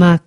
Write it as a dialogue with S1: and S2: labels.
S1: Mac.